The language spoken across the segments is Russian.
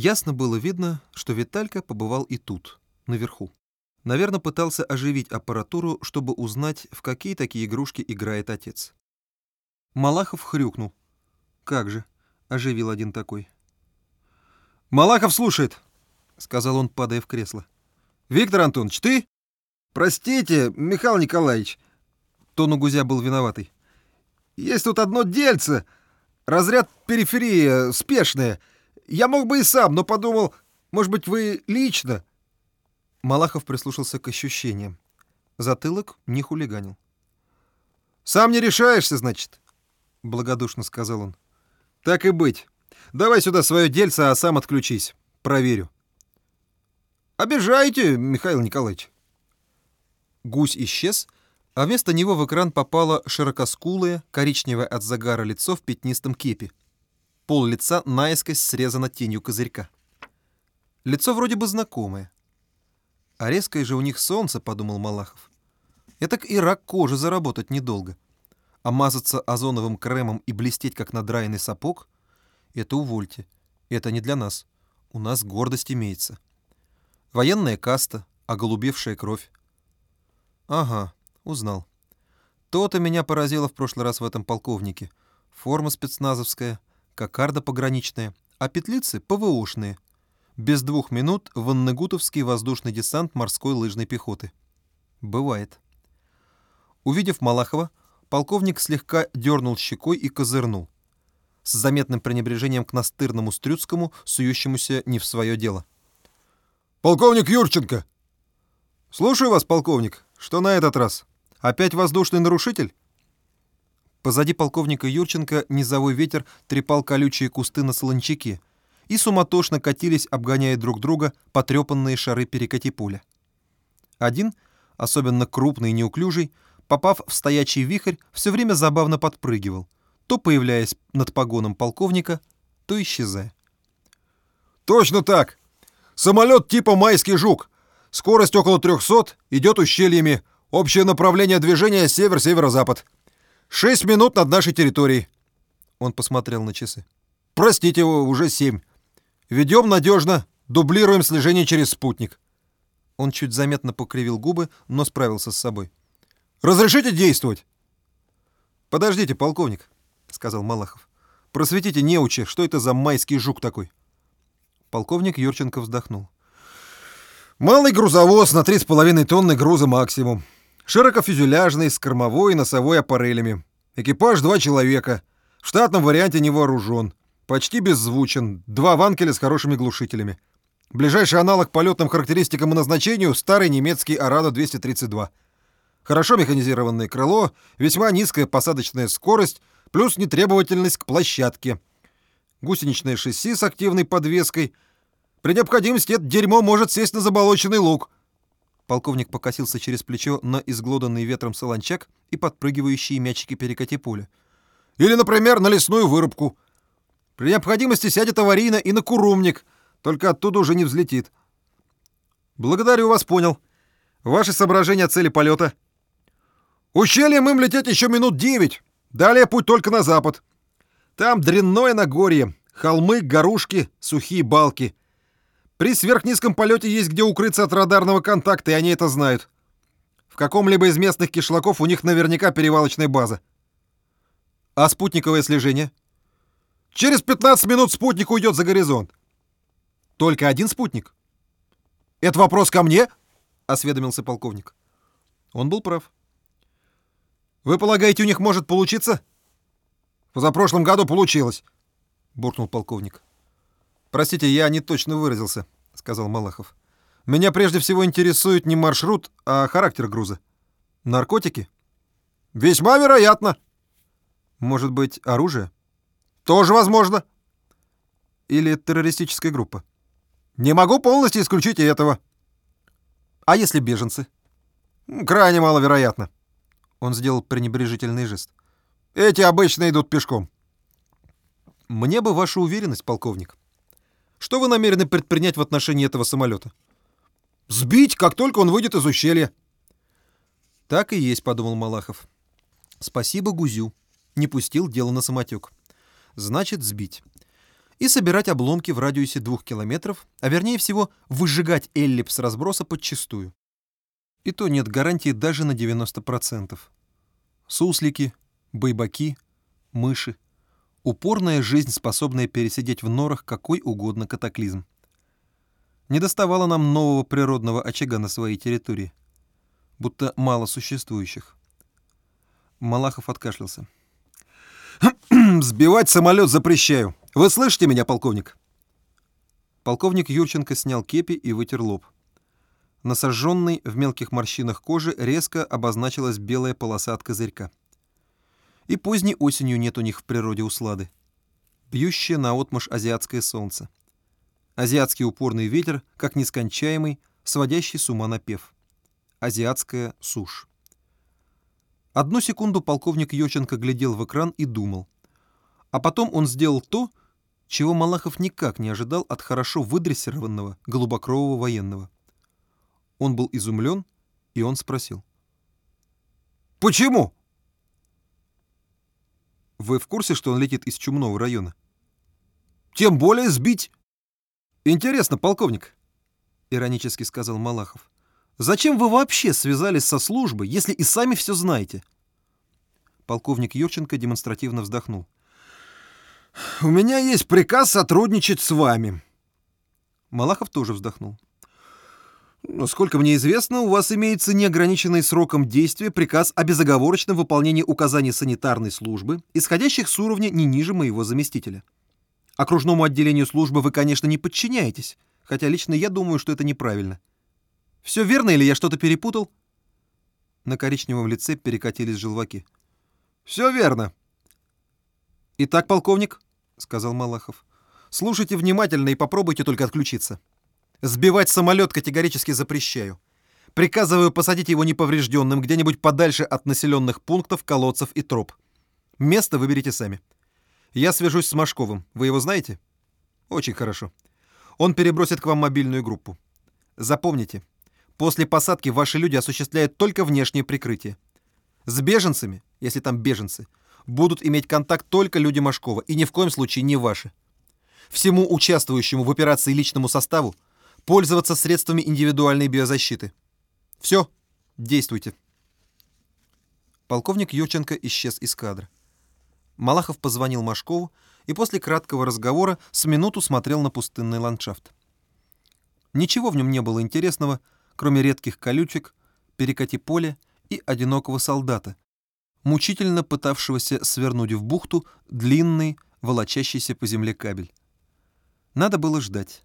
Ясно было видно, что Виталька побывал и тут, наверху. Наверное, пытался оживить аппаратуру, чтобы узнать, в какие такие игрушки играет отец. Малахов хрюкнул. «Как же!» — оживил один такой. «Малахов слушает!» — сказал он, падая в кресло. «Виктор Антонович, ты?» «Простите, Михаил Николаевич!» Тон у Гузя был виноватый. «Есть тут одно дельце. Разряд периферия, спешное. Я мог бы и сам, но подумал, может быть, вы лично?» Малахов прислушался к ощущениям. Затылок не хулиганил. «Сам не решаешься, значит?» — благодушно сказал он. «Так и быть. Давай сюда свое дельце, а сам отключись. Проверю». «Обижаете, Михаил Николаевич?» Гусь исчез, а вместо него в экран попало широкоскулое, коричневое от загара лицо в пятнистом кепе. Пол лица наискось срезано тенью козырька. Лицо вроде бы знакомое. А резкое же у них солнце, подумал Малахов. Этак и рак кожи заработать недолго. А мазаться озоновым кремом и блестеть, как надраенный сапог — это увольте. Это не для нас. У нас гордость имеется. Военная каста, оголубевшая кровь. Ага, узнал. То-то меня поразило в прошлый раз в этом полковнике. Форма спецназовская, кокарда пограничная, а петлицы ПВОшные. Без двух минут Ваннегутовский воздушный десант морской лыжной пехоты. Бывает. Увидев Малахова, полковник слегка дернул щекой и козырнул. С заметным пренебрежением к настырному Стрюцкому, сующемуся не в свое дело. «Полковник Юрченко!» «Слушаю вас, полковник. Что на этот раз? Опять воздушный нарушитель?» Позади полковника Юрченко низовой ветер трепал колючие кусты на солончаке, и суматошно катились, обгоняя друг друга, потрепанные шары перекати-пуля. Один, особенно крупный и неуклюжий, попав в стоячий вихрь, все время забавно подпрыгивал, то появляясь над погоном полковника, то исчезая. «Точно так! Самолет типа «Майский жук». Скорость около 300, идет ущельями. Общее направление движения север-северо-запад. Шесть минут над нашей территорией». Он посмотрел на часы. «Простите, уже семь. Ведем надежно, дублируем слежение через спутник». Он чуть заметно покривил губы, но справился с собой. «Разрешите действовать?» «Подождите, полковник», — сказал Малахов. «Просветите неучи, что это за майский жук такой?» Полковник Юрченко вздохнул. «Малый грузовоз на 3,5 тонны груза максимум. Широкофюзеляжный, с кормовой и носовой аппарелями. Экипаж два человека. В штатном варианте не вооружен. Почти беззвучен. Два ванкеля с хорошими глушителями. Ближайший аналог полетным характеристикам и назначению — старый немецкий Арада-232. Хорошо механизированное крыло, весьма низкая посадочная скорость, плюс нетребовательность к площадке. Гусеничное шасси с активной подвеской. При необходимости это дерьмо может сесть на заболоченный лук. Полковник покосился через плечо на изглоданный ветром солончак и подпрыгивающие мячики перекати поля. Или, например, на лесную вырубку — при необходимости сядет аварийно и на курумник, только оттуда уже не взлетит. Благодарю вас, понял. Ваши соображения о цели полета? Ущельем им лететь еще минут девять. Далее путь только на запад. Там дрянное Нагорье, холмы, горушки, сухие балки. При сверхнизком полете есть где укрыться от радарного контакта, и они это знают. В каком-либо из местных кишлаков у них наверняка перевалочная база. А спутниковое слежение? — Через 15 минут спутник уйдет за горизонт. Только один спутник? Это вопрос ко мне? Осведомился полковник. Он был прав. Вы полагаете, у них может получиться? В прошлом году получилось, буркнул полковник. Простите, я не точно выразился, сказал Малахов. Меня прежде всего интересует не маршрут, а характер груза. Наркотики? Весьма вероятно. Может быть, оружие? Тоже возможно. Или террористическая группа? Не могу полностью исключить и этого. А если беженцы? Крайне маловероятно. Он сделал пренебрежительный жест. Эти обычно идут пешком. Мне бы ваша уверенность, полковник. Что вы намерены предпринять в отношении этого самолета? Сбить, как только он выйдет из ущелья. Так и есть, подумал Малахов. Спасибо Гузю. Не пустил дело на самотек значит сбить. и собирать обломки в радиусе двух километров, а вернее всего выжигать эллипс разброса подчистую. И то нет гарантии даже на 90%. Суслики, байбаки, мыши. Упорная жизнь, способная пересидеть в норах какой угодно катаклизм. Не доставало нам нового природного очага на своей территории. Будто мало существующих. Малахов откашлялся. «Сбивать самолет запрещаю. Вы слышите меня, полковник?» Полковник Юрченко снял кепи и вытер лоб. На сожженной в мелких морщинах кожи резко обозначилась белая полоса от козырька. И поздней осенью нет у них в природе услады. Бьющее наотмашь азиатское солнце. Азиатский упорный ветер, как нескончаемый, сводящий с ума напев. Азиатская сушь. Одну секунду полковник Йоченко глядел в экран и думал. А потом он сделал то, чего Малахов никак не ожидал от хорошо выдрессированного голубокрового военного. Он был изумлен, и он спросил. «Почему?» «Вы в курсе, что он летит из Чумного района?» «Тем более сбить!» «Интересно, полковник», — иронически сказал Малахов. «Зачем вы вообще связались со службой, если и сами все знаете?» Полковник Юрченко демонстративно вздохнул. «У меня есть приказ сотрудничать с вами». Малахов тоже вздохнул. Насколько мне известно, у вас имеется неограниченный сроком действия приказ о безоговорочном выполнении указаний санитарной службы, исходящих с уровня не ниже моего заместителя. Окружному отделению службы вы, конечно, не подчиняетесь, хотя лично я думаю, что это неправильно. Все верно или я что-то перепутал?» На коричневом лице перекатились желваки. «Все верно». «Итак, полковник», — сказал Малахов, — «слушайте внимательно и попробуйте только отключиться». Сбивать самолет категорически запрещаю. Приказываю посадить его неповрежденным где-нибудь подальше от населенных пунктов, колодцев и троп. Место выберите сами. Я свяжусь с Машковым. Вы его знаете? Очень хорошо. Он перебросит к вам мобильную группу. Запомните, после посадки ваши люди осуществляют только внешнее прикрытие. С беженцами, если там беженцы, будут иметь контакт только люди Машкова, и ни в коем случае не ваши. Всему участвующему в операции личному составу пользоваться средствами индивидуальной биозащиты. Все, действуйте. Полковник Юрченко исчез из кадра. Малахов позвонил Машкову и после краткого разговора с минуту смотрел на пустынный ландшафт. Ничего в нем не было интересного, кроме редких колючек, перекати поля и одинокого солдата, мучительно пытавшегося свернуть в бухту длинный, волочащийся по земле кабель. Надо было ждать.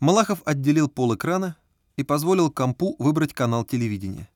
Малахов отделил пол экрана и позволил компу выбрать канал телевидения.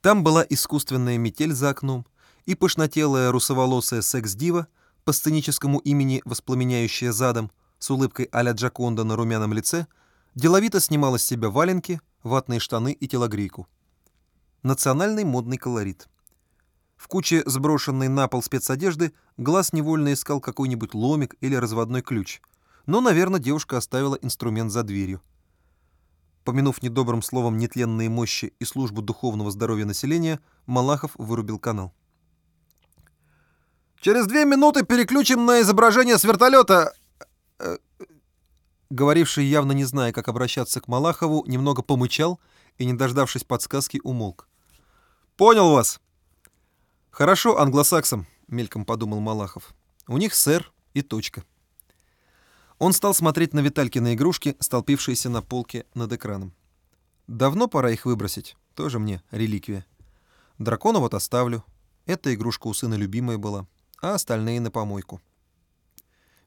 Там была искусственная метель за окном и пышнотелая русоволосая секс-дива по сценическому имени воспламеняющая задом с улыбкой а-ля Джаконда на румяном лице деловито снимала с себя валенки, ватные штаны и телогрейку. Национальный модный колорит. В куче сброшенной на пол спецодежды глаз невольно искал какой-нибудь ломик или разводной ключ — но, наверное, девушка оставила инструмент за дверью. Помянув недобрым словом нетленные мощи и службу духовного здоровья населения, Малахов вырубил канал. «Через две минуты переключим на изображение с вертолета...» э, Говоривший, явно не зная, как обращаться к Малахову, немного помычал и, не дождавшись подсказки, умолк. «Понял вас!» «Хорошо англосаксам», — мельком подумал Малахов. «У них сэр и точка». Он стал смотреть на Виталькины игрушки, столпившиеся на полке над экраном. Давно пора их выбросить. Тоже мне реликвия. Дракона вот оставлю. Эта игрушка у сына любимая была, а остальные на помойку.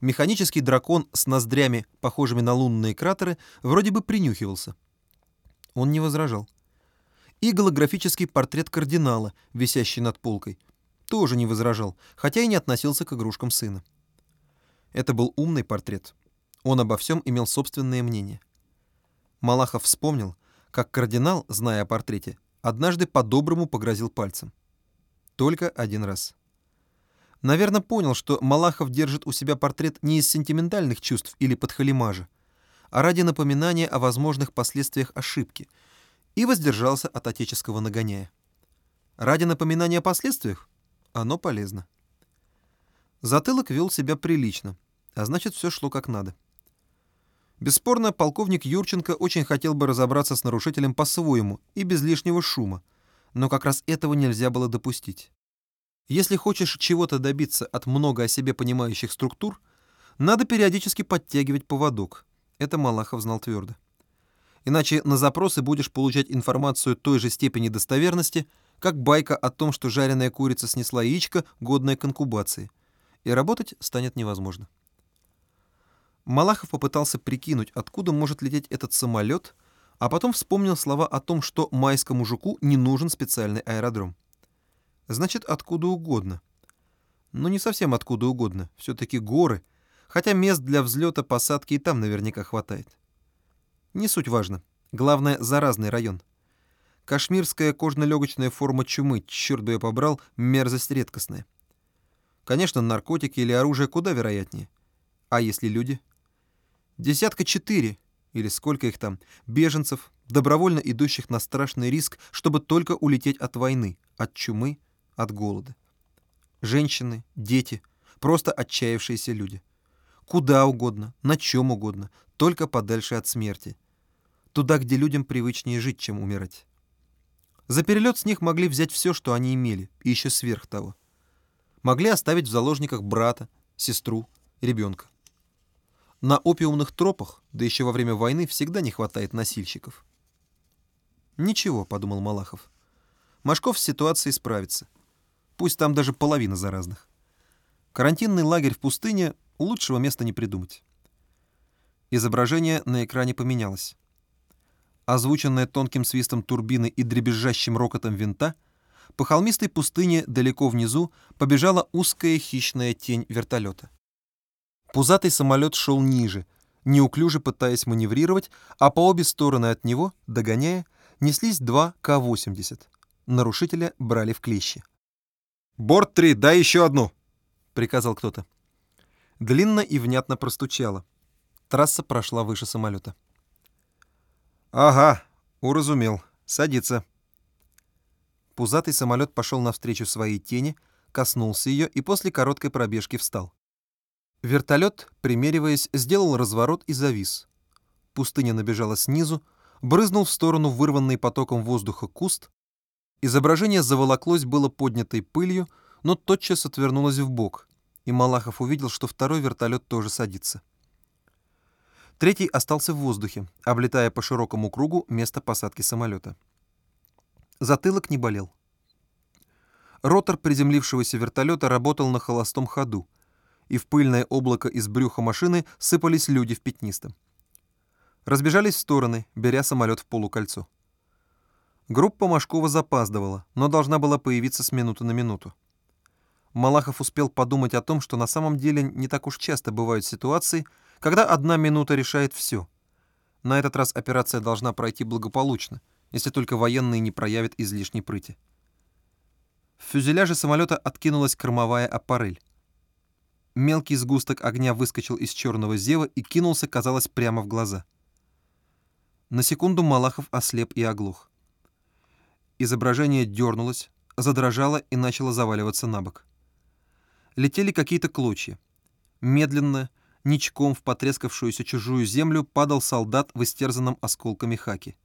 Механический дракон с ноздрями, похожими на лунные кратеры, вроде бы принюхивался. Он не возражал. И голографический портрет кардинала, висящий над полкой, тоже не возражал, хотя и не относился к игрушкам сына. Это был умный портрет, он обо всем имел собственное мнение. Малахов вспомнил, как кардинал, зная о портрете, однажды по-доброму погрозил пальцем. Только один раз. Наверное, понял, что Малахов держит у себя портрет не из сентиментальных чувств или подхалимажа, а ради напоминания о возможных последствиях ошибки, и воздержался от отеческого нагоняя. Ради напоминания о последствиях оно полезно. Затылок вел себя прилично, А значит, все шло как надо. Бесспорно, полковник Юрченко очень хотел бы разобраться с нарушителем по-своему и без лишнего шума, но как раз этого нельзя было допустить. Если хочешь чего-то добиться от много о себе понимающих структур, надо периодически подтягивать поводок. Это Малахов знал твердо. Иначе на запросы будешь получать информацию той же степени достоверности, как байка о том, что жареная курица снесла яичко, годное к инкубации. И работать станет невозможно. Малахов попытался прикинуть, откуда может лететь этот самолет, а потом вспомнил слова о том, что майскому жуку не нужен специальный аэродром. Значит, откуда угодно. Но не совсем откуда угодно. Все-таки горы, хотя мест для взлета, посадки и там наверняка хватает. Не суть важно. Главное, заразный район. Кашмирская кожно-легочная форма чумы, черт бы я побрал, мерзость редкостная. Конечно, наркотики или оружие куда вероятнее. А если люди? Десятка четыре, или сколько их там, беженцев, добровольно идущих на страшный риск, чтобы только улететь от войны, от чумы, от голода. Женщины, дети, просто отчаявшиеся люди. Куда угодно, на чем угодно, только подальше от смерти. Туда, где людям привычнее жить, чем умирать. За перелет с них могли взять все, что они имели, и еще сверх того. Могли оставить в заложниках брата, сестру, ребенка. На опиумных тропах, да еще во время войны, всегда не хватает носильщиков. «Ничего», — подумал Малахов. «Машков с ситуацией справится. Пусть там даже половина заразных. Карантинный лагерь в пустыне — лучшего места не придумать». Изображение на экране поменялось. Озвученное тонким свистом турбины и дребезжащим рокотом винта, по холмистой пустыне далеко внизу побежала узкая хищная тень вертолета. Пузатый самолет шел ниже, неуклюже пытаясь маневрировать, а по обе стороны от него, догоняя, неслись два К-80. Нарушителя брали в клещи. «Борт 3, дай еще одну!» — приказал кто-то. Длинно и внятно простучало. Трасса прошла выше самолета. «Ага, уразумел. Садится». Пузатый самолет пошел навстречу своей тени, коснулся ее и после короткой пробежки встал. Вертолет, примериваясь, сделал разворот и завис. Пустыня набежала снизу, брызнул в сторону вырванный потоком воздуха куст. Изображение заволоклось было поднятой пылью, но тотчас отвернулось в бок, и Малахов увидел, что второй вертолет тоже садится. Третий остался в воздухе, облетая по широкому кругу место посадки самолета. Затылок не болел. Ротор приземлившегося вертолета работал на холостом ходу, и в пыльное облако из брюха машины сыпались люди в пятнистом. Разбежались в стороны, беря самолет в полукольцо. Группа Машкова запаздывала, но должна была появиться с минуты на минуту. Малахов успел подумать о том, что на самом деле не так уж часто бывают ситуации, когда одна минута решает все. На этот раз операция должна пройти благополучно, если только военные не проявят излишней прыти. В фюзеляже самолета откинулась кормовая аппарель. Мелкий сгусток огня выскочил из черного зева и кинулся, казалось, прямо в глаза. На секунду Малахов ослеп и оглох. Изображение дернулось, задрожало и начало заваливаться на бок. Летели какие-то клочья. Медленно, ничком в потрескавшуюся чужую землю падал солдат в истерзанном осколками хаки.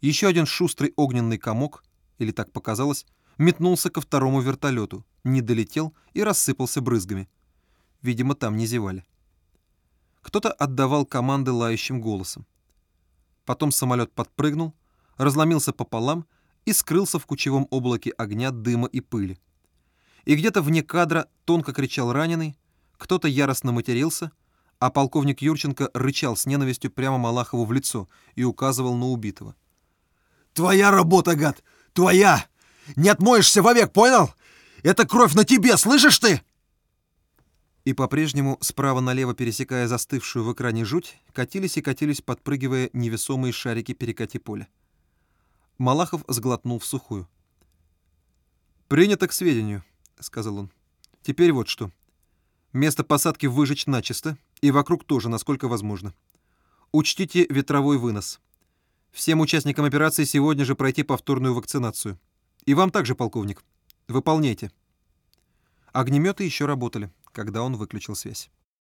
Еще один шустрый огненный комок, или так показалось, метнулся ко второму вертолету, не долетел и рассыпался брызгами. Видимо, там не зевали. Кто-то отдавал команды лающим голосом. Потом самолет подпрыгнул, разломился пополам и скрылся в кучевом облаке огня, дыма и пыли. И где-то вне кадра тонко кричал раненый, кто-то яростно матерился, а полковник Юрченко рычал с ненавистью прямо Малахову в лицо и указывал на убитого. «Твоя работа, гад! Твоя! Не отмоешься вовек, понял? Это кровь на тебе, слышишь ты?» И по-прежнему, справа налево пересекая застывшую в экране жуть, катились и катились, подпрыгивая невесомые шарики перекати поля. Малахов сглотнул в сухую. «Принято к сведению», — сказал он. «Теперь вот что. Место посадки выжечь начисто, и вокруг тоже, насколько возможно. Учтите ветровой вынос. Всем участникам операции сегодня же пройти повторную вакцинацию. И вам также, полковник. Выполняйте. Огнеметы еще работали, когда он выключил связь.